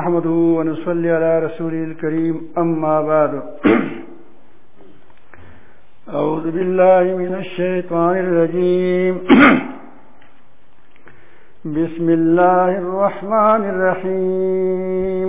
نحمده ونصلي على رسوله الكريم أما بعد أعوذ بالله من الشيطان الرجيم بسم الله الله الرحمن الرحيم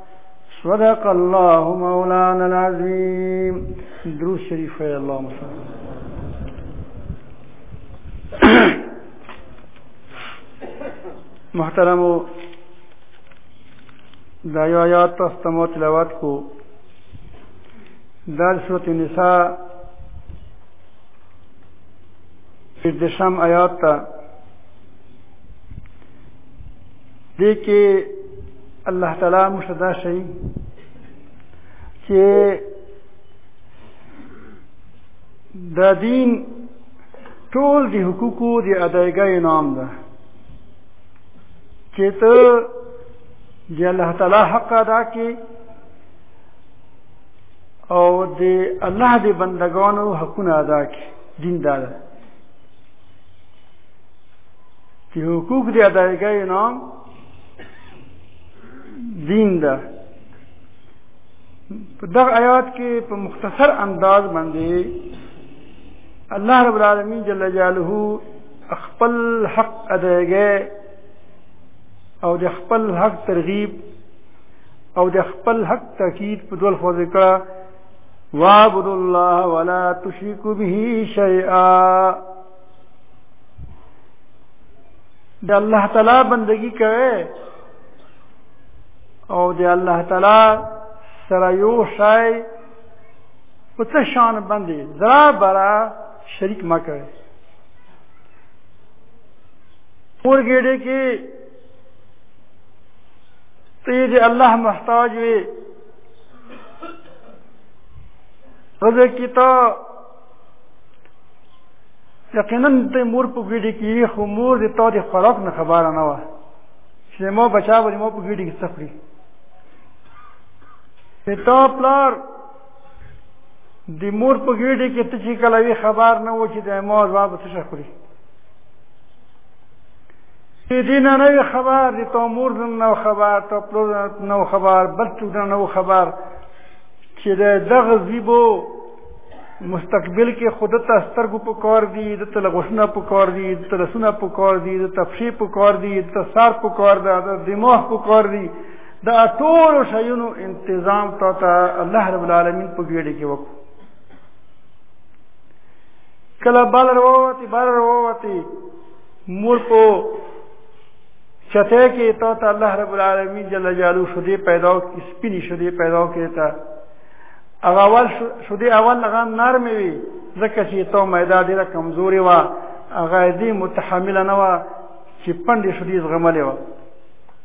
صدق الله مولانا العظیم درو شریف الله مسلم محترم دا یو آیات تاسو ته مو تلاوت کو دا سورۃ النساء د شام آیات ته دې کې الله تعالی مشدا شي چې د دین ټول د حقوقو د ادایګۍ نام ده چې ته د الله تعالی حق ادا کې او د الله د بندگانو حقونه ادا کې دین دا ده که حقوق دی ادایگه اینا دین ده په دغه آیات کې په مختصر انداز باندې الله رب العالمین جل جلاله خپل حق ادایګه او د خپل حق ترغیب او د خپل حق تاکید په دوه خو ذکر وعبد الله ولا تشركوا به شيئا د الله تعالی بندگی کوي او د الله تعالی سره یو شای په څه شان باندې زرا برا شریک ما کوي پور ګډه کې ته دې الله محتاج وي رزق کی ته یقینا د مور په ګډي کې خو مور د تو د خوراک نه خبره نه و چې مو بچا ولې مو په ګډي کې سفري ته تو پلار د مور په ګډي کې ته چې کله وی خبر نه و چې د مور باب څه شخري چې دین نه وی خبر د تو مور نه خبر تو پلار نه خبر بل څه نه خبر چې د دغه زیبو مستقبل کې خود ته سترګو په کار دي د ته لغوسونه په کار دي د ته لسونه په کار دي د تفشي په کار دي د ته سار په کار ده د دماغ په کار دي دا ټول شیونو انتظام تا ته الله رب العالمین په ګډه کې وکړو کله بال وروتي بال وروتي مور په چته کې تا ته الله رب العالمین جل جلاله شدي پیدا او سپینی شدي پیدا کې ته هغه اول شودې اول هغه نرمې وي ځکه چې تو میدا ډېره کمزورې وه هغه دې متحمله نه وه چې پنډې شودې زغملې وه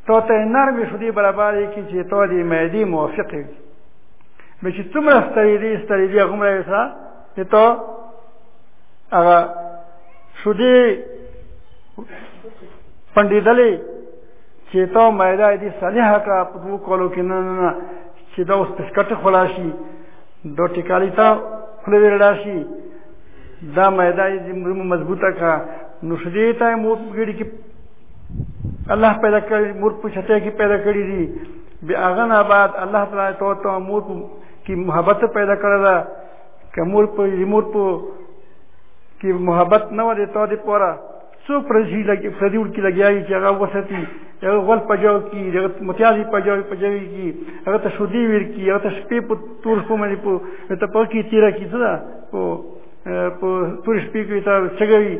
تو ته یې نرمې شودې برابرې کړي چې تو دې معدې موافقې وي به چې څومره ستړېدې ستړېدې هغومره یې سره چې تو هغه شودې پنډېدلې چې تو میدا دې صالحه کړه په دوو کولو کې نه نه نه چې دا اوس پسکټه خلا شي دو ټیکالی ته خله ورلا شي دا مېدا یې مضبوطه کا نو شدې ته مو ګړي کې الله پیدا کړی مور په شته کې پیدا کړی دي بیا هغه نه بعد الله تعالی ته ته مور کی محبت پیدا کړل دا کمور په مور په کی محبت نه ورته ته پورا څو پرځي لګي پردي ورکی لګیاي چې هغه وساتي هغه غول پجاو کی هغه متیازي پجاو پجاوي کی هغه ته شودي ور کی هغه ته شپې په تور خو باندې په ته پکی تیرا کی څه په په تور شپې کې تا چګوي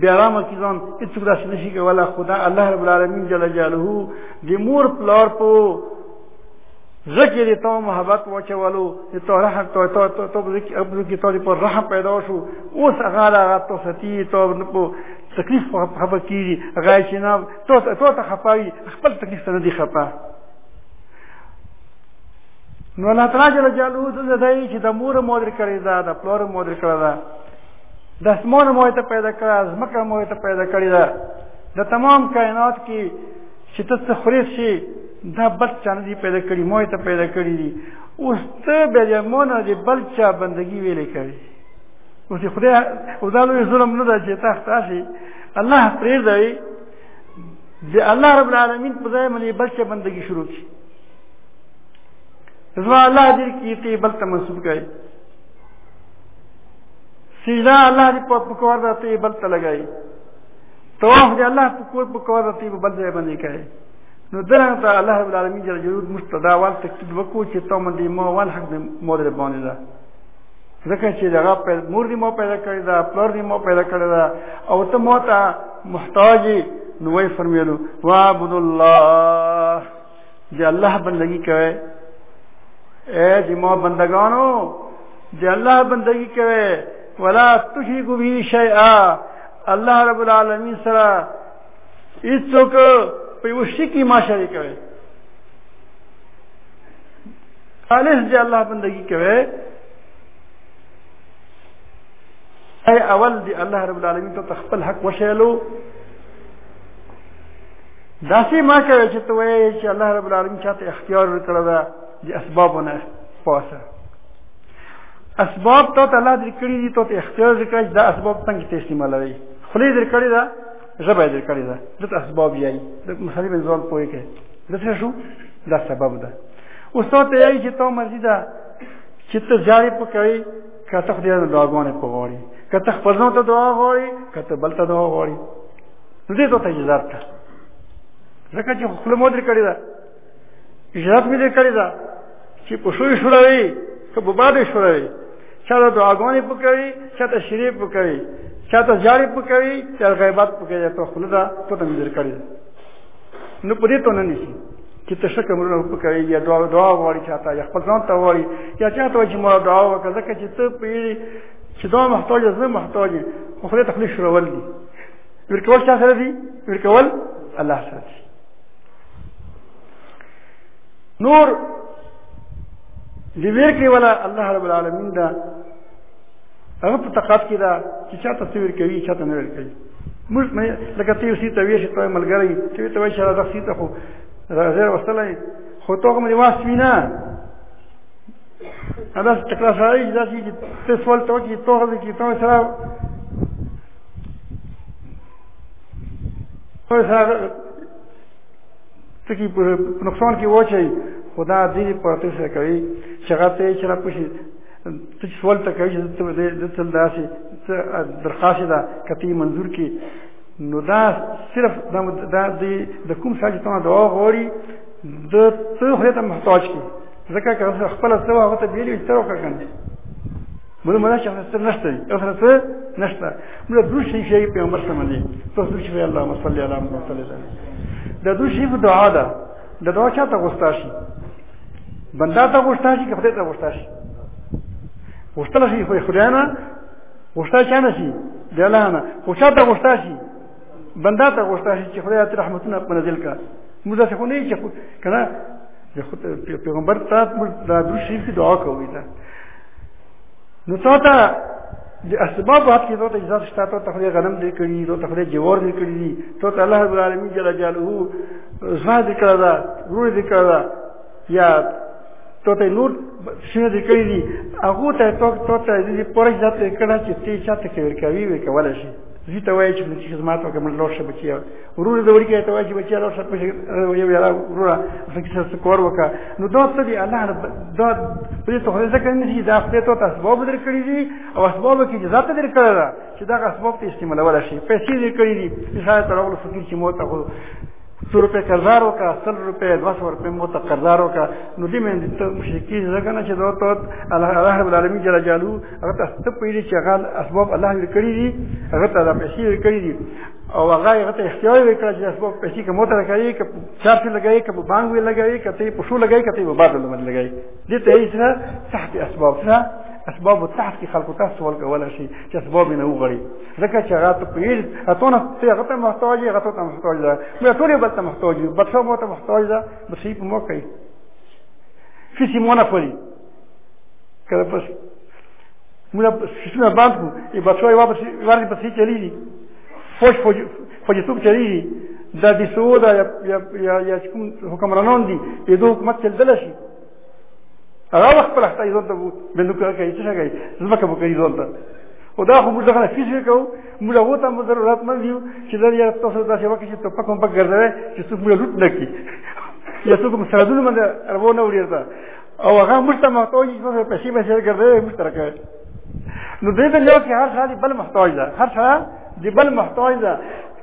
بیا را مکی ځان هیڅ داسې نشي کولا خدا الله رب العالمین جل جلاله دې مور پلار په زکه دې تو محبت وچولو چې تو رحم تو تو تو تو زکه ابو کې تو پر رحم پیدا شو اوس هغه لا تو ستی تو په تکلیف په خپه کیږي هغه چې نه تو تو ته خپاوي خپل تکلیف ته نه دی خپه نو الله تعالی جل جلاله څه دی چې د مور مور کړی دا د پلور مور کړی دا د اسمان مو ته پیدا کړه ځمکه مو ته پیدا کړی دا د تمام کائنات کې چې ته څه خورې شي دا بل چا نه دي پیدا کړي موږ ته پیدا کړي دي اوس ته به یې مونږ دې بل چا بندگی ویلې کوي اوس خدای او دا لوی ظلم نه ده چې تاسو تاسو الله پرې دی د الله رب العالمین په ځای باندې بل چا بندگی شروع کړي زما الله دې کې ته بل ته منسوب کړي سیدا الله دې په پکور راته بل ته لګایي طواف دی الله په کور په کور ته په بل ځای باندې کوي نو دغه ته الله رب العالمین جل جلاله مستدا وال تکید وکړو چې ته مونږ دې مو وال حق دې مور دې باندې ده ځکه چې دغه په مور دې مو پیدا کړی دا پلور دې مو پیدا کړی دا او ته مو ته محتاج نو وی فرمیلو وعبد الله دې الله بندگی کوي اے دې مو بندگانو دې الله بندگی کوي ولا تشرکو به شیئا الله رب العالمین سره هیڅوک په یو شي کې ما شریک وي خالص دی الله بندگی کوي اي اول دی الله رب العالمین ته خپل حق وشیلو داسې ما کوي چې ته وایې چې الله رب العالمین چاته اختیار ورکړی دا د اسبابونه پاسه اسباب ته الله دې کړی دي ته اختیار دې کړی دا اسباب څنګه ته استعمالوي خلی دې کړی دا ژبه دې کړی دا د اسباب یې د مخالف ځوان پوي کې د څه شو دا سبب ده اوس ته یې چې ته مرضی ده چې ته جاري پکوي کته خدای د دعاګونه په غوړي کته خپل ځان ته دعا غوړي کته بل ته دعا غوړي دې ته تجزات ته ځکه چې خپل مودر کړی دا اجرات مې دې کړی دا چې په شوې شوړوي که په باندې شوړوي چا ته دعاګانې پکوي چا ته شیرې پکوي چا ته جارې پکوي چا غیبت پکوي ته خوله ده ته ته مې در کړی نو په دې ته نه نیسي چې ته شکه مرونه پکوي یا دعا دعا غواړي چا ته یا خپل ځان ته غواړي یا چا ته چې ما دعا وکړه ځکه چې ته پیری چې دا محتاج زه محتاج خو خدای ته خلی شروع ول دي ورکول چا سره دي ورکول الله سره دي نور دی ویر کې ولا الله رب العالمین دا هغه په تقات کې دا چې چا تصویر کوي چا ته نه ویر کوي موږ نه لکه ته یو سیته ویش ته ملګری چې ته ویش را سیته خو راځي وسلای خو ته کوم دی واس وینا هغه تکرار شوی دا چې ته سوال ته کې توغه کې ته سره ټکی په نقصان کې واچي خدا دې په تاسو کوي چې هغه ته چې را پوښي ته سوال ته کوي چې ته دې د تل داسې درخواست ده کتی منظور کې نو دا صرف دا دا د کوم څه چې تاسو دعا غوړي د ته هیته محتاج کی ځکه که خپل سره هغه ته بیلی تر وکړنه موږ مړه چې څه نشته یو سره څه نشته موږ درو شي شي پیغمبر سم دي تاسو چې الله مصلی الله محمد صلی الله علیه د درو شي په دعا ده د دعا چاته غوښتا شي بندا ته غوښتا شي کفته ته غوښتا شي غوښتل شي خو خدای نه غوښتا چا نه شي د الله نه خو چاته غوښتا شي بندا ته غوښته چې خدای ته رحمتونه په نازل کړه موږ څه خو نه یې چې کنه د خود پیغمبر ته موږ د درو شریف کی دعا کوو دا نو تا ته د اسباب وخت کې ته اجازه شته ته تخلي غنم دې کړی ته تخلي جوار دې کړی ته الله رب العالمین جل جلاله زاد کړه دا روح دې کړه یا ته ته نور شنو دې کړی هغه ته ته ته دې پرځ ذات کړه چې ته چاته کې ورکوي وکول شي زی ته وایي چې چې خدمات وکړه من لور شه بچیا ورور د ورکی ته وایي چې بچیا لور شه پښه یو یلا ورور فکر څه کور وکړه نو دا څه دی الله رب دا پرې ته خدای ځکه نه شي دا خپل ته تاسو باب درکړي دي او اسباب کې جزا ته درکړه دا چې دا اسباب ته استعمالول شي پیسې درکړي دي شاید تر اول فکر چې موته خو سو روپے قرضار وکا سل روپے دو سو روپے مو تک قرضار وکا نو دی میں مشرکی زکنا چھ دو تو اللہ رب العالمین جل جلالو هغه ته څه پیری چې هغه اسباب الله یې کړی دي هغه ته د پیسې یې کړی دي او هغه هغه ته اختیار یې کړی چې اسباب پیسې کوم تر کوي ک چار څه لګایي ک بانګ وی لګایي ک ته پښو لګایي ک ته په باد لمن لګایي دې ته یې سره تحت اسباب سره اسباب تحت کې خلکو ته سوال کول شي چې اسباب نه وغړي ځکه چې هغه ته پیل اته نه ته هغه ته محتاج هغه ته محتاج ده مې ټول بل ته محتاج ده بچو مو ته محتاج ده بس یې په موقع کې فيسي مونوپولي کله پس موږ په سیستم باندې کو ای بچو ای واپس ورته پسې چلی دي فوج فوج فوج څوک چلی دي دا د سعود یا یا یا کوم حکمرانان دي یو دوه حکومت چل دل شي هغه وخت پر اخته ایزون ته بندو کوي کوي څه کوي زمکه به کوي ایزون ته او دا خو موږ څنګه فیس وکاو موږ هغه ته موږ ضرورت نه دیو چې دا یا تاسو دا څه وکړي چې ټوپک هم پک ګرځوي چې څوک موږ لوټ نه کی یا څوک مساعدونه باندې ارونه وړي او هغه موږ ته محتاج دي چې پیسې پیسې ګرځي موږ سره کوي نو دې ته یو کې هر سړی بل محتاج ده هر سړی د بل محتاج ده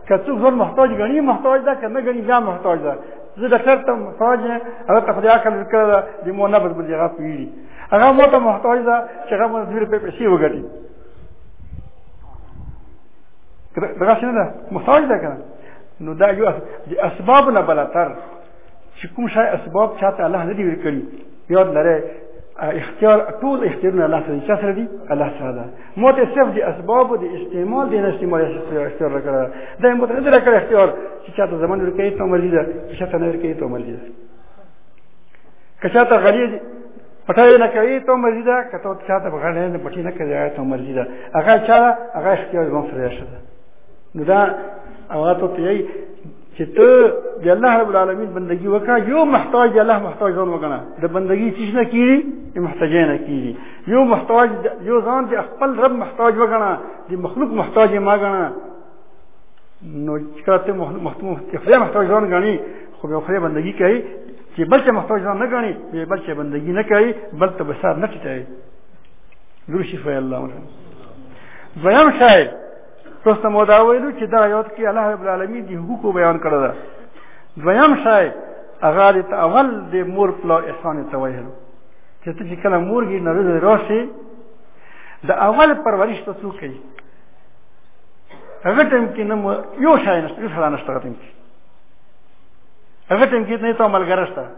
که څوک ځان محتاج غني محتاج ده که نه غني بیا محتاج ده زه ډاکټر ته محتاج یم هغه ته خدای عقل ورکړی ده د مو نه بس بل هغه پوهېږي هغه مو ته محتاج ده چې هغه مو دوی روپۍ پیسې وګټي دغه څه نه ده محتاج ده که نه نو دا یو د اسباب نه بلتر چې کوم شای اسباب چاته الله نه دی ورکړي یاد لره اختیار ټول اختیارونه الله سره چا سره دي الله سره ده مو ته صرف دي اسباب دي استعمال دي نه استعمال اختیار راکړه دا مو ته نه راکړه اختیار چې چاته زمان ورکړي ته مرزي ده چې چاته نه ورکړي ته مرزي ده که چاته غلي پټای نه کوي ته مرزي ده که ته چاته بغړ نه پټی نه کوي ته مرزي ده هغه چا هغه اختیار زموږ سره شته نو دا هغه ته یې چې ته د الله رب العالمین بندگی وکړه یو محتاج د الله محتاج ځان وګڼه د بندگی چې نه کیږي د محتاج نه کیږي یو محتاج یو ځان د خپل رب محتاج وګڼه د مخلوق محتاج ما ګڼه نو چې کله ته خدای محتاج ځان ګڼي خو به خدای بندگی کوي چې بل څه محتاج ځان نه ګڼي به بل څه بندگی نه کوي بل ته بسار نه ټیټوي درشي فی الله دویم شاید تاسو ته مو دا ویلو چې دا یو کې الله رب العالمین دی حقوق بیان کړل دا دویم شای هغه د اول د مور پلو احسان ته ویلو چې ته چې کله مور کې نه روزه راشي د اول پرورش ته څوک کوي هغه ټیم کې نه یو شای نشته یو شای نشته هغه ټیم کې هغه ټیم کې نه ته عملګرسته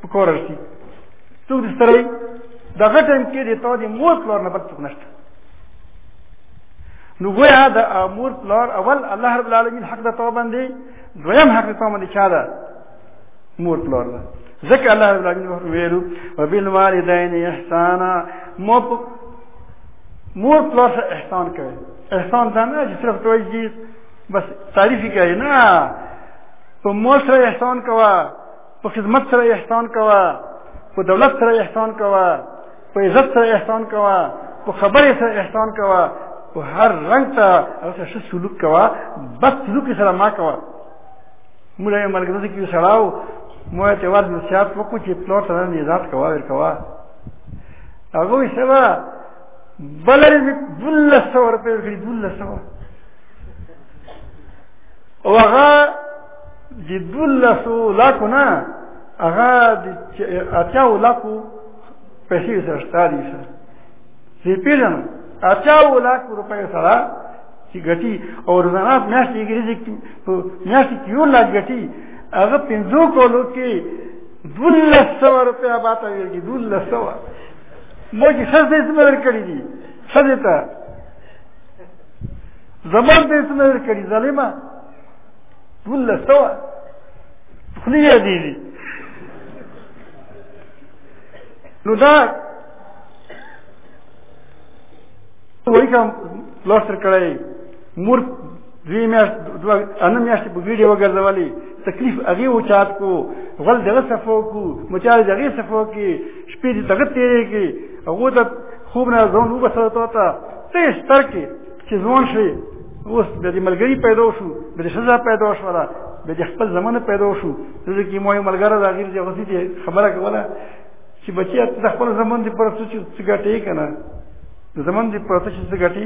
په کور ورسي څوک دې سره دغه ټایم کې د تا د مور پلار نه بل څوک نشته نو ګویا د مور پلار اول الله رب العالمین حق د تو باندې دویم حق د تو باندې چا ده مور پلار ده ځکه الله رب العالمین ویلو وبالوالدین احسانا مو مور پلار سره احسان کوي احسان دا نه چې صرف توي چې بس تعریف کوي نه په مور سره احسان کوه په خدمت سره احسان کوه په دولت سره احسان کوه په عزت سره احسان کوه په خبرې سره احسان کوه په هر رنګ ته هغه سره ښه سلوک کوه بد سلوک یې سره مه کوه موږ یې ملګرو کې یو سړی و مو یې ته واز نصیحت وکړو چې پلار سره نه عزت کوه ور کوه هغه وایي سبا بل رزق دولس سوه روپۍ ورکړي دولس سوه او هغه د دولسو لاکو نه هغه د اتیاو لاکو پیسې سره شته دي سره زه پیژنم اتیاو لاکو روپۍ سره چې ګټي او روزانه میاشتې ګرځي میاشتې کې یو لاک ګټي هغه پنځو کولو کې دولس سوه روپیا باته ویږي دولس سوه مو چې ښځې څه مدر کړي دي ښځې ته زبر دې څه مدر کړي ظالمه دوله سوا خلی دی دی نو دا وای کوم لوستر کړی مور دوی میاشت دوه ان میاشت په ویډیو وګرځولې تکلیف هغه و چات کو غل دغه صفو کو مچال دغه صفو کې شپې دغه تیرې کې هغه ته خوب نه ځون وبسره تا ته ته ستر کې چې ځوان شي اوس د دې ملګری پیدا شو د دې شزه پیدا شو را د دې خپل زمانه پیدا شو زه کې مو یو ملګری دا غیر چې غوسی دې خبره کوله چې بچی ته د خپل زمان دې پر سوچ چې ګټې کنه د زمان دې پر سوچ چې ګټې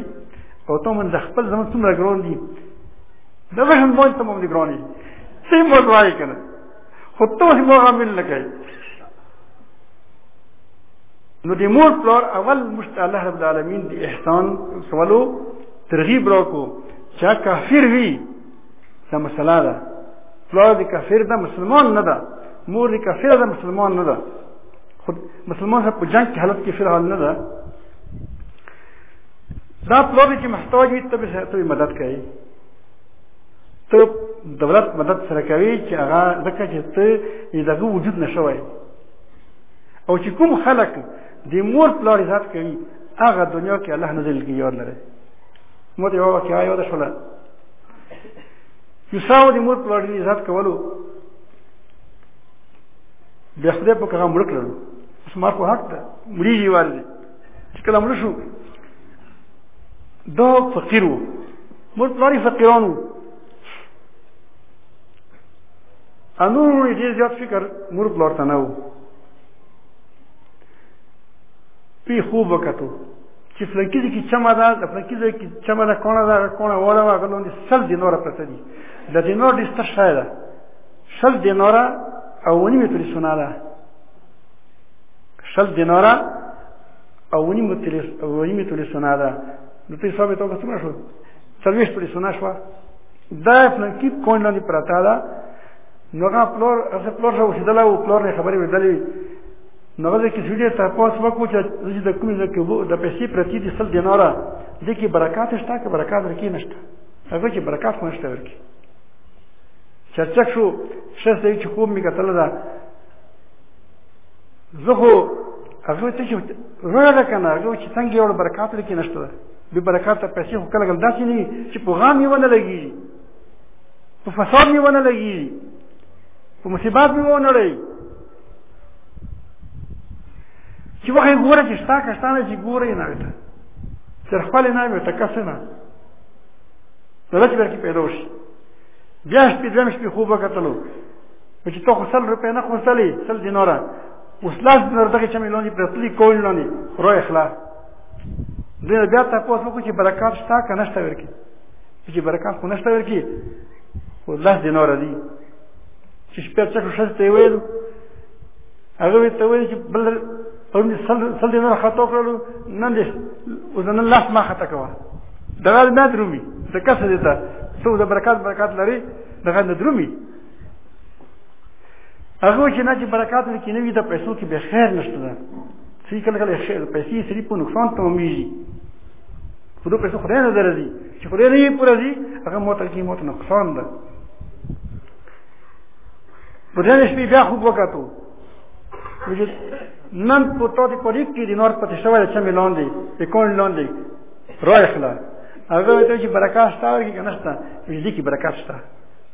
او ته من د خپل زمان څومره ګرون دي دا به هم مونږ ته مونږ دې ګرونې سیم وځوای کنه خو ته اوس مور عامل نه کوي نو د مور پلار اول مشت الله رب العالمین د احسان سوالو ترغیب راکو چې کافر وي دا مسله ده پلار د کافر ده مسلمان نه ده مور د کافر ده مسلمان نه ده خود مسلمان سره په جنگ کې حالت کې فی الحال نه ده دا پلار چې محتاج وي ته به مدد کوي ته دولت مدد سره کوي چې هغه ځکه چې ته یې دغه وجود نه شوی او چې کوم خلک د مور پلار عزت کوي هغه دنیا کې الله نه ذلیل کوي یاد لري مو ته یو واقعا یو ده شوله یوساو د مور پلار عزت کولو بیا خدای په هغه مړ کړل اوس ما په حق ده مړي یې والي چې کله مړ شو دا فقیر وو مور پلار یې فقیران وو انور وروڼه ډېر زیات فکر مور پلار ته نه وو پی خوب وکتو چې فلکی ځای کې چمه ده د فلکی ځای کې چمه ده کونه ده کونه وړه وه هغه لاندې سل دیناره پرته دي د دینار ډېر ستر شی ده سل دیناره او ونیمې تورې سونه ده شل دیناره او ونیمه تلې ونیمه تلې سنا ده نو ته حساب ته وکړه څومره شو څلوېښت پلې سنا شوه دا فلانکي کوین لاندې پرته ده نو هغه پلور هغه پلور سره اوسېدلی او پلور نه خبرې وېدلې وي نو هغه ځای کې چې ډېر تپوس وکړو چې زه د کومې ځای کې اوبه د پیسې پرتې دي سل دیناره دې کې برکات شته که برکات ورکې نه شته هغه کې برکات خو نه شته ورکې چرچک شو شخص دی چې خوب مې کتله ده زه خو هغه ته چې وړه کنه هغه چې څنګه یو برکات لکه نشته به برکات ته پیسې خو کله داسې نه چې په غام یې ونه لګي په فساد یې ونه لګي په مصیبات یې ونه لړي چې وخت ګوره چې شتا کښتانه چې ګوره نه وته تر خپل نه وته کس نه دلته ورکی پیدا شي بیا شپې دمش په خوبه کتلو و چې تو خو سل روپې نه خوستلې سل دیناره اوس لاس دینار دغه چې مې لونی پرتلی کول نه نه رو اخلاص دوی بیا تاسو وکړو چې برکات شته که نشته ورکی چې برکات خو نشته ورکی خو لاس دیناره دی چې شپږ څه شته ته ویل هغه وی ته ویل چې بل پرون سل سل دیناره خطا کړو نن دې اوس نن لاس ما خطا کوا دا نه درومي ته کسه دې ته څو د برکات برکات لري دغه نه درومي هغه چې نه چې برکات لکه نه وي د پیسو کې به خیر نشته ده چې کله کله خیر پیسې سری په نقصان تمامېږي خو د پیسو خدای نه درځي چې خدای نه یې پوره دي هغه موت کې موت نقصان ده په دې شپې بیا خوب وکړو چې نن په تو دې پرې کې دي نور پته شوی چې مې لاندې په کون لاندې راخلا هغه ته چې برکات شته ورګي کنه شته دې کې برکات شته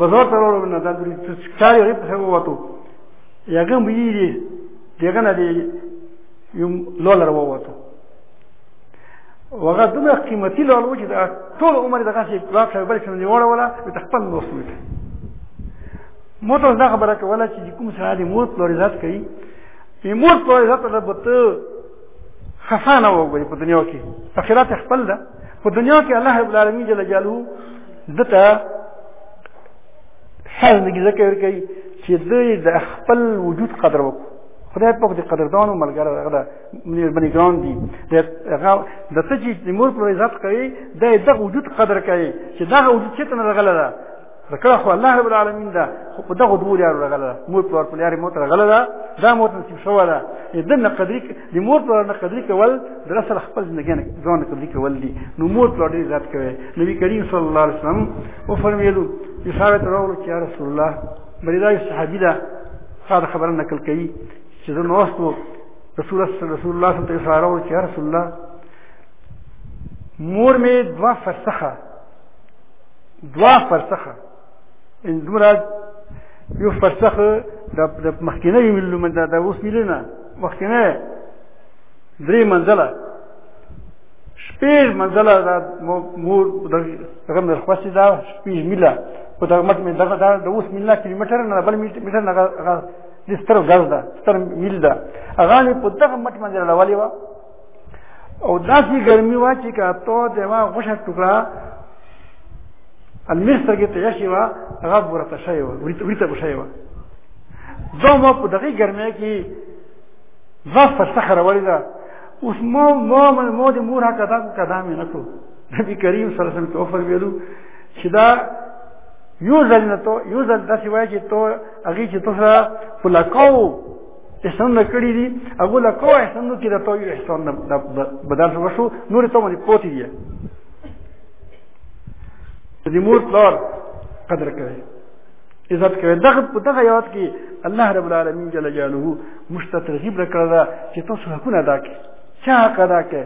بازار ته ولاړو نه دا درې ښکار یې په هغه وته یګه مې دې دغه نه دی یو لولر ووته وغه دومره قیمتي لول و چې دا ټول عمر دغه شي باب شوی بل څه نه وړه ولا ته خپل نو سمته مو ته دا خبره کوله چې کوم سره دې مور په رضات کوي په مور په رضات ته بته خفانه وګوري په دنیا کې اخرت خپل ده په دنیا کې الله رب العالمین جل جلاله دته حال دې ذکر کوي چې دې د خپل وجود قدر وکړي خدای په دې قدردانو ملګر هغه باندې ګران دي هغه د څه چې مور پر عزت کوي د دغه وجود قدر کوي چې دغه وجود چې تنه غلره ذکر خو الله رب العالمین دا خو په دغه دوه لارو راغله مور پر پر لارې موت راغله دا دا موت نصیب شو دا د نه قدرې د مور پر نه قدرې کول د رسول خپل ژوندګي نه ځان قدرې کول دي نو مور پر دې ذات کوي نبی کریم صلی الله علیه وسلم او فرمایلو اشاره راول چې یا رسول الله بریدای صحابي دا ساده خبره نقل کوي چې زه نو واستو رسول الله صلی الله علیه وسلم اشاره راول چې یا رسول الله مور می دوا فرسخه دوا فرسخه ان مراد یو فرسخه د مخکینه ویلو من دا اوس ویلنه مخکینه درې منزله شپږ منزله دا مور دغه مر خوسي دا شپږ میله په دغه مټ مې دغه دا د اوس میله کیلومتر نه بل میټر نه هغه د ستر غز ده ستر میل ده هغه په دغه مټ منزله ولې و او داسې ګرمي وه چې که تو د ما غوښه ټوکړه المیر سترګې ته یشي وه هغه ورته شوې وه وریته به شوې وه دا ما په دغې ګرمۍ کې ځاس ته څخه راوړې ده اوس ما ما ما د مور حق ادا کړو قدم یې نه کړو نبي کریم صلی الله علیه وسلم ته وفرمایلو چې دا یو ځل نه تو یو ځل داسې وایي چې تو هغې چې تو سره په لکاو احسان نه کړی دي هغه لا کوه احسان نو کې د تو احسان نه بدل شو شو نور ته باندې پوتې دي دې مور پلار قدر کوي عزت کوي دغه په دغه یاد کې الله رب العالمین جل جلاله مشتترغیب کړل چې تاسو حقونه ادا کړئ چا حق ادا کړئ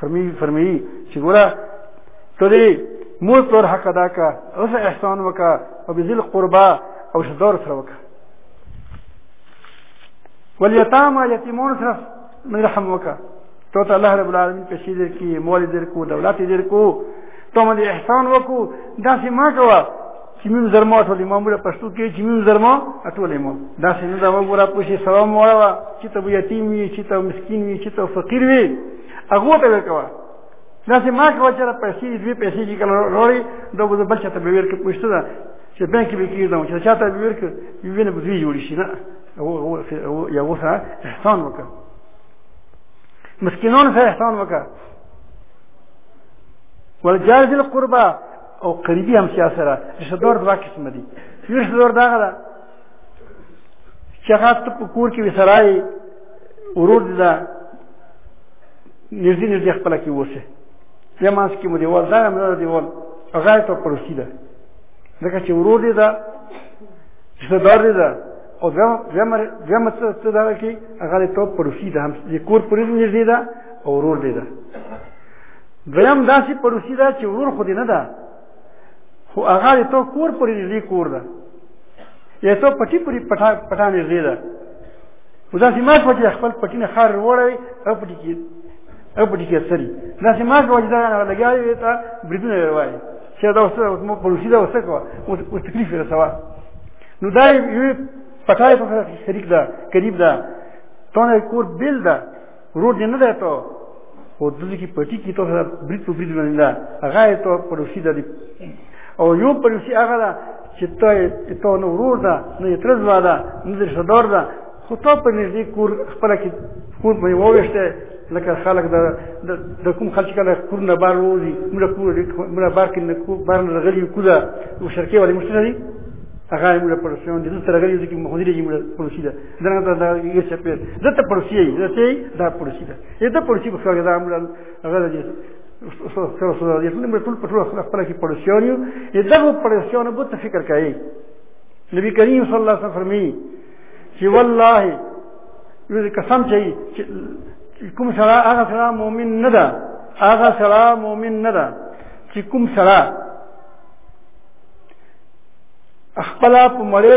فرمی فرمی چې ګوره ته دې مور پلار حق ادا کړه اوس احسان وکړه او بذل قربا او شدار سره وکړه ولیتاما یتیمون سره من رحم وکا تو ته الله رب العالمین په شی در کی مول در کو دولت در کو تو مې احسان وکو داسې ما کوا چې میم زرما ټول امام بوله پښتو کې چې میم زرما ټول امام داسې نه دا وګوره پوښي سلام وړه چې ته یتیم وي چې ته مسکین وي چې ته فقیر وي هغه ته وکوا داسې ما کوه چې دا پیسې دي دوې پیسې دي کله راوړي دا به زه بل چا ته به ویل کې پوښته ده چې بانک کې به کېږدم چې چا ته به ویل کې وینه به دوی جوړې شي نه یو سره احسان وکړه مسکینانو سره احسان وکړه والجار ذي القربى او قريبي هم سياسره رشدور دوا قسم دي رشدور داغه چې هغه ته په کور کې وسرای ورور دې دا نږدې نږدې خپل کې وسه بیا ماس کې مو دیوال دا هم نه دیوال هغه ته پرستی ده ځکه چې ورور دې دا چې دار دې دا او دویم څه دا کې هغه ته پرستی ده هم دې کور پرې نږدې ده او ورور دې ده دویم داسې پرستی ده چې ورور خو دې نه ده خو هغه ته کور پرې نږدې کور ده یا ته پټي پرې پټا پټا نږدې ده خو داسې ما شوه چې خپل پټي نه ښار وړوي او پټي کې او پټي کې سري داسې ما شوه چې دا نه لګیا وي ته بریدونه وروي چې دا اوس مو په روسي دا اوس کوه او تکلیف یې رسوا نو دا یو پټای په شریک ده قریب ده تونه کور بیل ده ورور دې نه دی ته خو دلته کې پټي کې ته سره برید په برید باندې ده هغه یې ته پړوسي ده او یو پړوسي هغه ده چې ته یې ته نه ورور ده نه یې تره زما ده نه دې رشته دار ده خو ته په نږدې کور خپله کې کور باندې وویشته لکه خلک د د کوم خلک کله کور نه بار وځي موږ کور موږ بار کې نه کور بار نه غلي کوله او شرکې ولې مشته دي هغه موږ پړوسیان دي دلته غلي چې مخدري موږ پړوسي ده دغه دا دا یو څه په دته پرسی یې دته دا پرسی ده دته پرسی په څیر دا امر هغه دې سره سره سره دې ټول ټول په ټول خپل خپل کې پرسیون یو دغه پرسیون به ته فکر کوي نبی کریم صلی الله علیه وسلم فرمی چې والله یو قسم چې کوم سره هغه سره مؤمن نه ده هغه سره مؤمن نه ده چې کوم سره خپل په مړې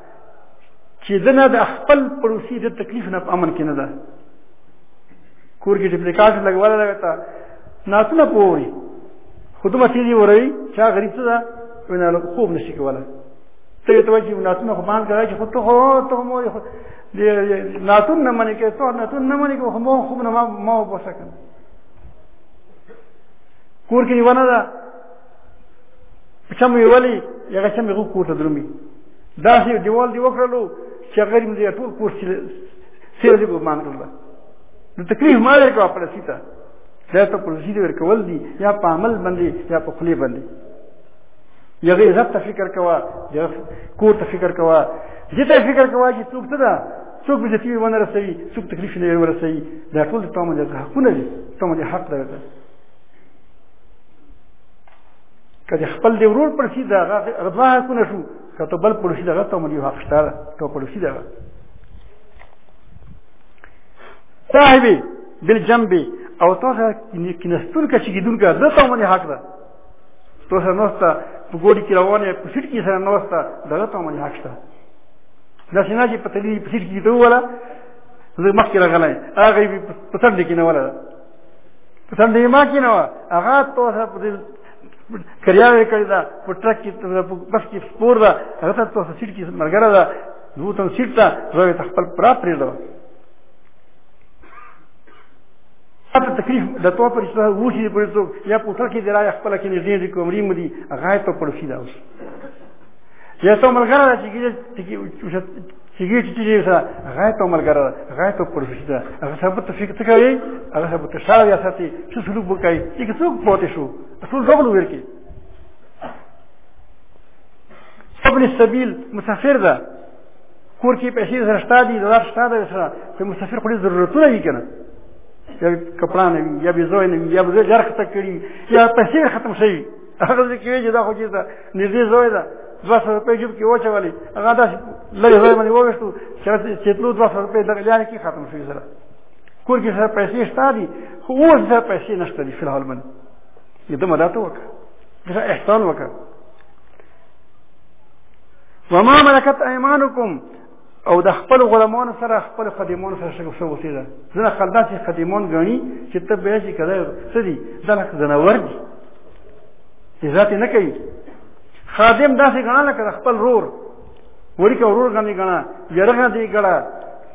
چې دنه د خپل پروسی د تکلیف نه په امن کې نه ده کور کې ډیپلیکاټ لګواله لګتا ناسونه پوری خود ما تیزی وروي چا غریب څه ده وینا خوب نشي کوله ته ته وایي ناسونه خو باندې کوي چې خود ته هو ته مو دې ناتون نه منې کې ته ناتون نه منې کې خو مو خوب نه ما ما وسکم کور کې ونه ده چم یې ولی یغه چم یې کو ته درمي دا چې دیوال دی وکړلو چې غیر مې ټول کور سیر دی ګمان کړل نو تکلیف ما لري کو خپل سیته دا ته پولیسي ور کول دي یا په عمل باندې یا په خلی باندې یغه عزت ته فکر کوا کور ته فکر کوا دې ته فکر کوا چې څوک ته دا څوک به دې ونه رسوي څوک تکلیف نه ورسوي دا ټول ته مونږه حقونه دي ته مونږه حق ده کله خپل دی ورور پر سي دا غدوا کو نه شو کته بل پر سي دا ته ملي حق شته ته پر سي دا صاحبي بالجنب او توسه کینستون کې چې ګیدون کې دا ته ملي حق ده توسه نوستا په ګوډي کې روانه په سټ کې سره نوستا دا ته ملي حق شته دا څنګه چې په تلې په سټ کې دوه ولا زه مخکې راغلی هغه په تندې کې نه ولا څنګه یې ما کې نه هغه تو سره په کریاوې کړی دا په ټرک کې بس کې سپور دا هغه ته تو سیټ کې مرګره دا نو ته سیټ ته زوی ته خپل پرا پرې دا اته تکلیف د تو پر څه وشي پر څه یا په ټرک کې درای خپل کې نږدې دي کومري مدي هغه ته پړسي دا اوس یا ته مرګره چې کې هغه چې چې سره غایت او ملګری ده غایت او پرستی ده هغه سبب ته فکر کوي هغه سبب ته شاو یا ساتي چې سلوک وکړي چې څوک پاتې شو ټول ډول ورکی ابن السبيل مسافر ده کور کې پیسې سره شته دي دولار شته ده سره خو مسافر خو ضرورتونه یې کنه یا کپڑا نه وي یا بيزو نه وي یا بزر جرخ تک کړي یا پیسې ختم شي هغه ځکه چې دا خو چې نږدې زوی ده دوه سوه روپۍ جوب کې وچولې هغه داسې لرې زوی باندې وویشتو چې تلو دوه سوه روپۍ دغه لیانې کې ختم شوې سره کور کې سره پیسې شته دي خو اوس سره پیسې نشته دي فلحال باندې یې دمه دا ته وکړه دغه احسان وکړه وما ملکت ايمانكم او د خپل غلامانو سره خپل خدمانو سره شګه سره وسیده ځنه خلدا چې خدمان غني چې ته به شي کړه سدي دغه ځناور دي عزت نه کوي خادم داسې غنا نه کړ خپل رور وړي کا رور غني غنا یره دې کړه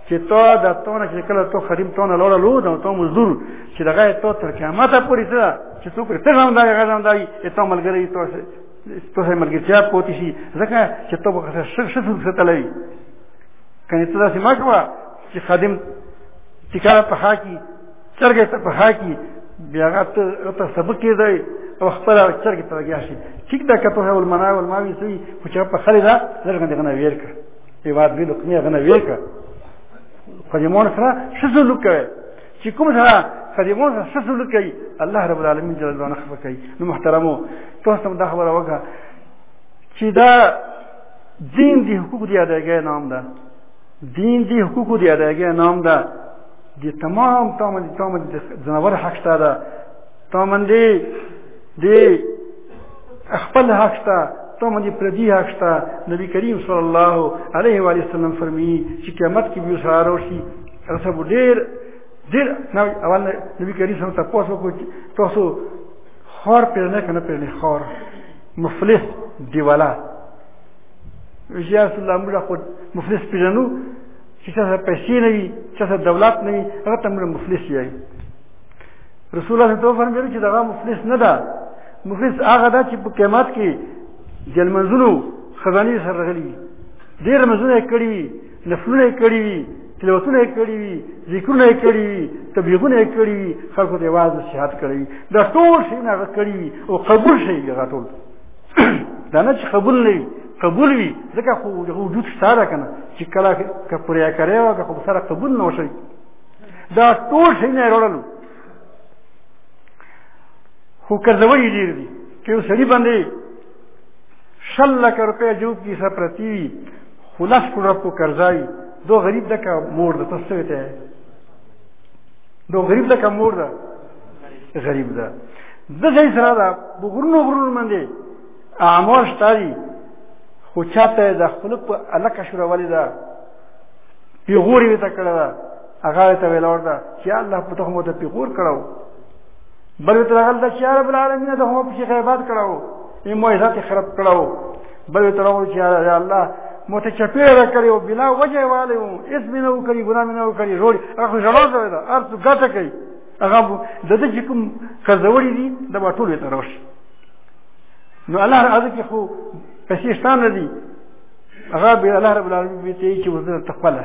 چې ته د تونه چې کله ته خادم تونه لوړ لو دا ته مزدور چې دغه ته تر قیامت پورې ته چې څوک ته غم دا غم دا ته ملګری ته ته سره ملګرتیا پوتی شي ځکه چې ته وخت شر شر ستلوي کني ته داسې ما کوه چې خادم تکاره په حاکی چرګه ته په حاکی بیا غت ته سبق کې دی او خپل چرګه ته لګیا شي ټیک دا کته هول منا ول ما وی سوي خو چې په خلی دا زرګه دغه نه ویر کړ په واد وی لوکنه غنه ویر کړ خو یې مون سره شزو لوکوي چې کوم سره طالبان سره څه سلوک کوي الله رب العالمین جل جلاله خفه کوي نو محترمو تاسو ته دا خبره وکړه چې دا دین دی حقوق دی اداګه نام ده دین دی حقوق دی اداګه نام ده د تمام تمام د تمام د جنور حق شته ده تمام دی د خپل حق شته تو مجھے پردی حقشتا نبی کریم صلی اللہ علیہ وآلہ وسلم فرمی چی قیمت کی بھی اسرار روشی رسب ډیر ډیر نو اول نبی کریم صلی الله علیه وسلم تاسو کو تاسو خور پر نه کنه پر نه خور مفلس دیوالا یا رسول الله موږ خو مفلس پیژنو چې څه پیسې نه وي څه دولت نه وي هغه ته موږ مفلس یې رسول الله صلی الله علیه وسلم فرمایي چې دا مفلس نه ده مفلس هغه ده چې په قیامت کې جلمنزلو خزانی سره غلي ډیر مزونه کړی نفلونه یې کړي وي تلاوتونه یې کړي وي ذکرونه یې کړي وي تبلیغونه یې کړي وي خلکو ته یوازې نصیحت کړی وي دا ټول شیونه هغه کړي وي او قبول شي هغه ټول دا نه چې قبول نه وي قبول وي ځکه خو وجود شته ده که نه چې کله که پریا کړی وه که خو به سره قبول نه وشي دا ټول شیونه یې راوړل خو قرضوي ډېر دي که یو سړي باندې شل لکه روپۍ جوب کې سره پرتي وي خو لس کړو رپو قرضاوي دو غریب دکه مور ده تاسو څه ته دو غریب دکه مور ده غریب ده د ځای سره ده بغرونو غرونو باندې اعمار شتاري خو چاته د خپل په الکه شوره ولې ده پیغوري وته کړه هغه ته ویل ورته چې الله په تخمو ته پیغور کړو بل تر هغه د چې رب العالمین ته هم په غیبت کړو یې مو عزت خراب کړو بل تر هغه چې الله متچپیر کړی او بلا وجه والے وو اس بنا وکړي ګنا منا وکړي روړي هغه جوړو زوی دا ارڅ ګټه کوي هغه د دې چې کوم کزوړي دي د ټول ته روش نو الله راځي کې خو پسې شتان دي هغه به الله رب العالمین به ته چې وزن تقبله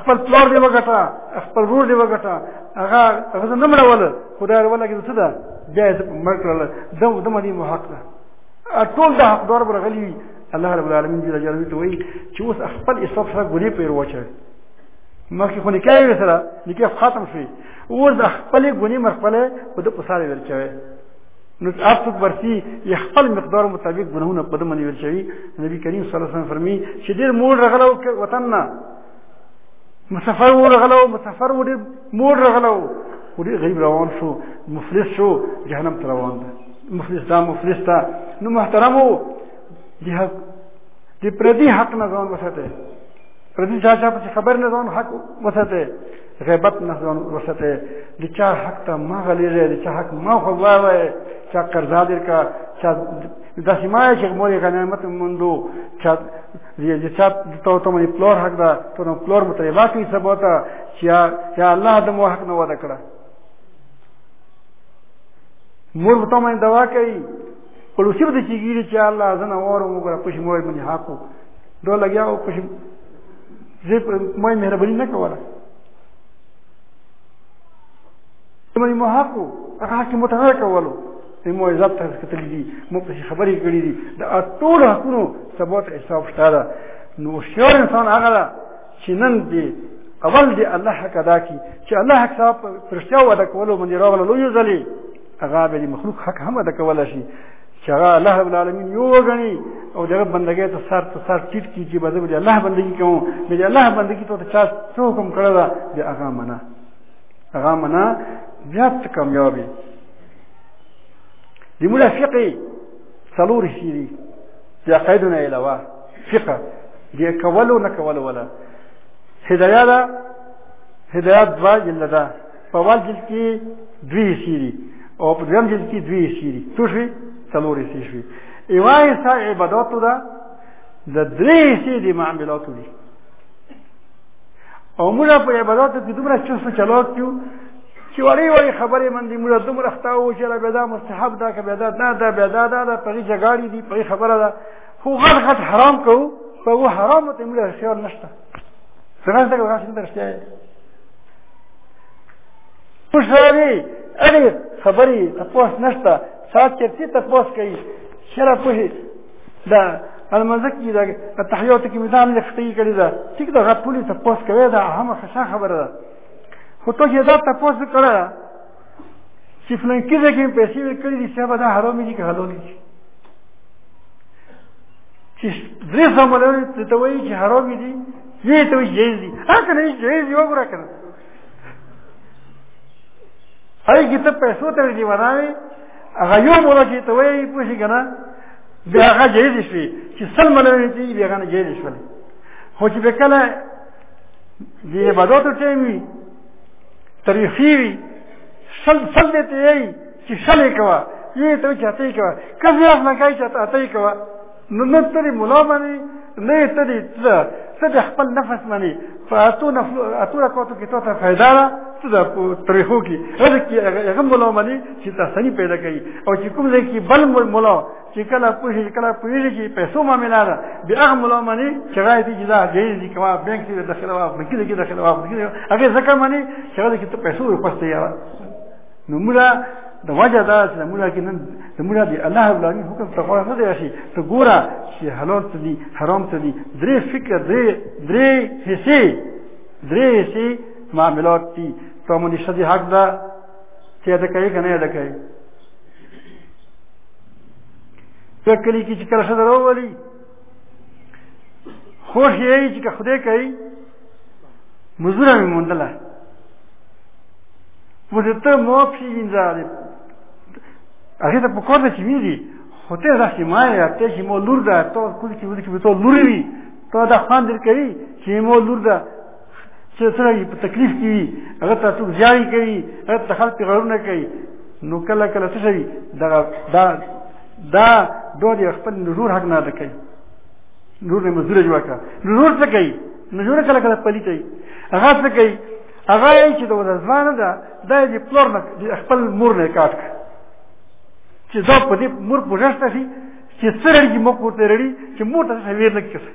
خپل پلار دی وګټه خپل ورور دی وګټه هغه هغه نه مړول خدای ولا کې څه ده بیا یې مړ کړل دا د مدي محق ده ټول د حق دور برغلی الله رب العالمین جل جلاله ته وایي چې اوس خپل اسلام سره ګولې پیر وچه مخکې خو نکاح یې سره نکاح ختم شي اوس د خپل ګونی مرخپله په د پساره ورچوي نو هر څوک ورسي یې خپل مقدار مطابق ګناهونه په دمن ویل شوي نبی کریم صلی الله علیه وسلم فرمي چې ډېر مول رغلو وطن نه مسافر و رغلو مسافر و ډېر مول رغلو و ډېر غریب روان شو مفلس شو جهنم ته روان ده مفلس دا مفلس تا نو محترم وو د حق د پردي حق نه ځان وساته پردي چا چا په خبر نه ځان حق وساته غیبت نه ځان وسته د چا حق ته ما غلیږي د چا حق ما خو وای چا قرضا دیر کا چا د سیمای چې موري غنیمت مندو چا د چا ته ته مې پلور حق ده ته نو پلور متري واقعي سبوت چې یا الله د مو حق نه ودا کړه مور ته مې دوا کوي پلوسی به چې ګیری چې الله زنه وره موږ را پښې موږ باندې حق دو لګیا او پښې زه په مې مهرباني نه کوله مې مو حق هغه حق متنه کولو مو عزت ته کتلې دي مو په خبرې کړې دي دا ټول حقونو ثبوت حساب شته نو شور انسان هغه چې نن دې اول دې الله حق ادا کی چې الله حق صاحب پرشتیا ودا کولو باندې راغله لوی ځلې هغه به مخلوق حق هم ادا کول شي چې هغه الله رب العالمین یو غني او دغه بندګۍ ته سر ته سر چیټ کی چې بده به الله بندگی کوم به الله بندگی ته چا څو کوم کړل دا هغه منا هغه منا بیا ته کامیابی د مولا فقه څلور شي دي چې قیدونه علاوه فقه دې کولو نه کولو ولا هدايا دا هدايا دوا جلد دا په وال جلد کې دوی سيري او په دویم جلد کې دوی سيري څو شي څلورې سي شي ایوای سا عبادت دا د درې سي دي معاملات دي او موږ په عبادت کې دومره چوس چلاو کیو چې وړې وړې خبرې من دي موږ دومره ختاو چې را بيدا مستحب دا که بيدا نه دا بيدا دا دا په جګړې دي په خبره ده خو غټ غټ حرام کو په و حرام ته موږ خیال نشته څنګه دا غاښ نه درشته خوشالي اړي خبري تاسو نشته سات چرته تاسو کوي شرع په دا المنځک کې دا تحیات کې میدان لختي کړی دا ټیک دا غټ پولیس تاسو کوي دا هم ښه خبره ده خو ته دا تاسو کړه چې فلانکي ځای کې مې پیسې ورکړې دي صاحبه دا حرامې دي که حلالې دي چې درې سوه ملونه ته ته وایي چې حرامې دي یې ته وایي جایز دي هغه که نه وي جایز دي وګوره که نه هغې کې ته پیسو ته دې ورناوې هغه یو مولا چې ته وایي پوه شي که نه بیا هغه جایز شوې چې سل ملونې ته بیا هغه نه جایز شولې خو چې به کله د عباداتو ټایم وي تریخی وی شل شل دې ته یی چې شلې کوا یی ته چې اتې کوا کله یې نه کوي چې اتې کوا نو نو ترې مولا باندې نه ترې ته څه د خپل نفس باندې فاتو نفل اتو راکوتو کې ته فائدہ را څه د تریخو کې هغه کې هغه مولا باندې چې تاسو نه پیدا کوي او چې کوم ځای کې بل مولا چې کله پوهې چې کله پوهېږي چې پیسو معامله ده د هغه ملا مني چې هغه دې چې دا جایز دي کوه بانک کې داخله وه بانکي کې داخله وه هغه ځکه مني چې هغه کې ته پیسو ورپسته یا نو مولا د وجه دا چې مولا کې نن د مولا دی الله العالمین حکم ته غوړ نه دی شي ته ګوره چې حلال ته دي حرام ته دي درې فکر درې درې حصے درې حصے معاملات دي ته مونږ شدي حق ده چې ادا کوي کنه ادا کوي څه کلی کې چې کله خزر راولي خوش یې چې خدای کوي مزوره مې موندله مزه ته مو پی انځارې هغه ته په کور ته چې ویلي خو ته راځي ما یا ته چې مو لور ده ته کولی چې ودی چې ته لور وي ته دا خان در کوي چې مو لور ده چې سره په تکلیف کې وي هغه ته څوک زیاري کوي هغه ته خلک غرونه کوي نو کله کله څه شي دا دا دا دوه دی خپل نزور حق نه ادا کوي نور نه مزور جوړ کړه نور څه کوي نزور کله کله پلیت وي هغه څه کوي هغه یې چې د ورځوانه ده دا یې پلور نه خپل مور نه کاټ کړ چې دا په دې مور پوښتنه شي چې سره دې مو کوته لري چې مور ته څه ویل کېږي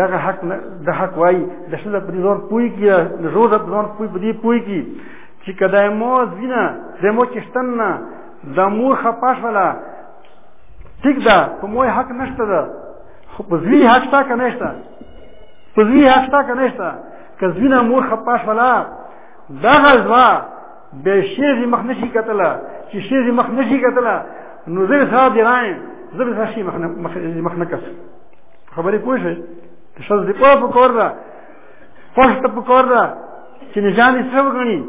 دغه حق د حق وای د شذ په ځان پوي کی د زور په ځان پوي په دې پوي کی چې کله مو زینه د مو چشتن نه د مو خپاش ولا ټیک ده په مو حق نشته ده خو په زوی حق تا کنه نشته په زوی حق تا کنه نشته که زینه مو خپاش ولا دغه ځوا به شیزی مخ نشي کتله چې شیزی مخ نشي کتله نو زه سره دی رایم زه به شي مخ مخ نه کس خبرې پوه شئ شز دی پوه په کور ده خوش ته په کور ده چې نشان یې سره وګڼي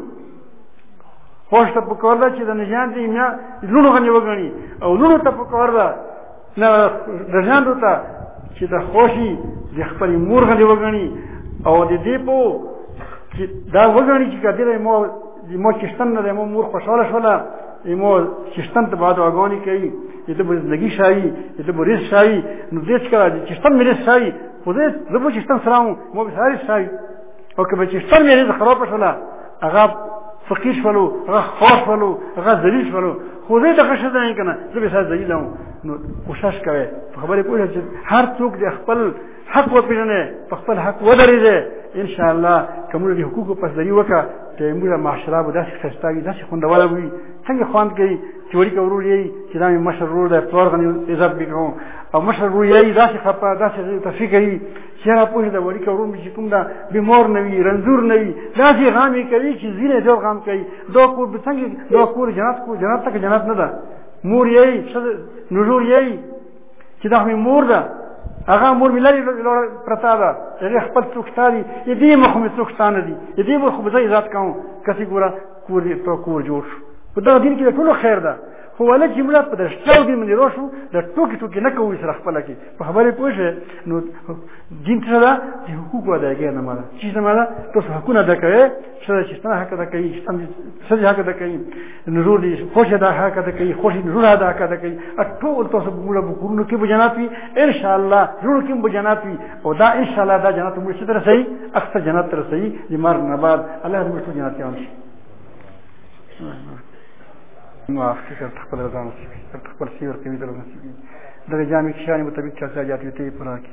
خوش ته په کور ده چې د نشان دې نه لونو غني وګڼي او لونو ته په کور ده نه رجاندو ته چې د خوشي د خپل مور غلي وګڼي او د دې په چې دا وګڼي چې کله مو د مو چشتن نه مو مور خوشاله شوله مو چشتن ته بعد واغونی کوي دې به زندگی شایي دې به رزق شایي نو دې څخه د چشتن مې رزق شایي خو دې د مو چشتن سره مو به ساري شایي او که به چشتن مې رزق خراب شوله هغه فقیر شولو هغه خاص شولو هغه ذلیل شولو خو زه دغه څه نه کنه زه به ساز دی لوم نو کوشش کوي په خبره پوه شئ هر څوک د خپل حق و پیژنې په خپل حق و درېږي ان شاء الله کومه د حقوقو په ذریعہ وکړه چې موږ معاشره به داسې خستاوي داسې خوندوره وي څنګه خوند کوي چې وړي کورو یې چې دا مشر رول د پلور غني عزت بګو او مشر رول یې داسې خپه داسې تفکر کوي چې را پوه دا وړي کورو چې کوم دا بیمار نه وي رنځور نه وي داسې غامې کوي چې زینه جوړ غام کوي دا کور به څنګه دا کور جنت کو جنت تک جنت نه ده مور یې نجور یې چې دا مې مور ده هغه مور مې لري پرتا ده هغه خپل څوکتاري دې مخ مې څوکتانه دي دې مخ به ځای ذات کوم کسي ګوره کور دې تو کور جوړ شو په دغه دین کې ټول خیر ده خو ولا چې موږ په دشتو دین باندې روشو د ټوکی ټوکی نه کوي سره خپل کې په خبرې پوه شئ نو دین څه ده د حقوق ادا کېږي نه مالا چې زموږ تاسو حقونه ادا کوي ښځه چې ستنه حق ادا کوي سم ښځه حق ادا کوي نور دي خوش ادا حق ادا کوي خوش نور ادا حق ادا کوي ټول تاسو موږ به کورونو کې به جنات وي ان شاء الله جوړ کې به جنات وي او دا ان شاء الله دا جنات موږ ستر سي اکثر جنات تر سي د مر نه بعد الله موږ ټول جنات یان شي نو اخر څه خپل ځان خپل سیور کې ویل نو دغه جامع شان مطابق چا ځای جاتې ته پرا کې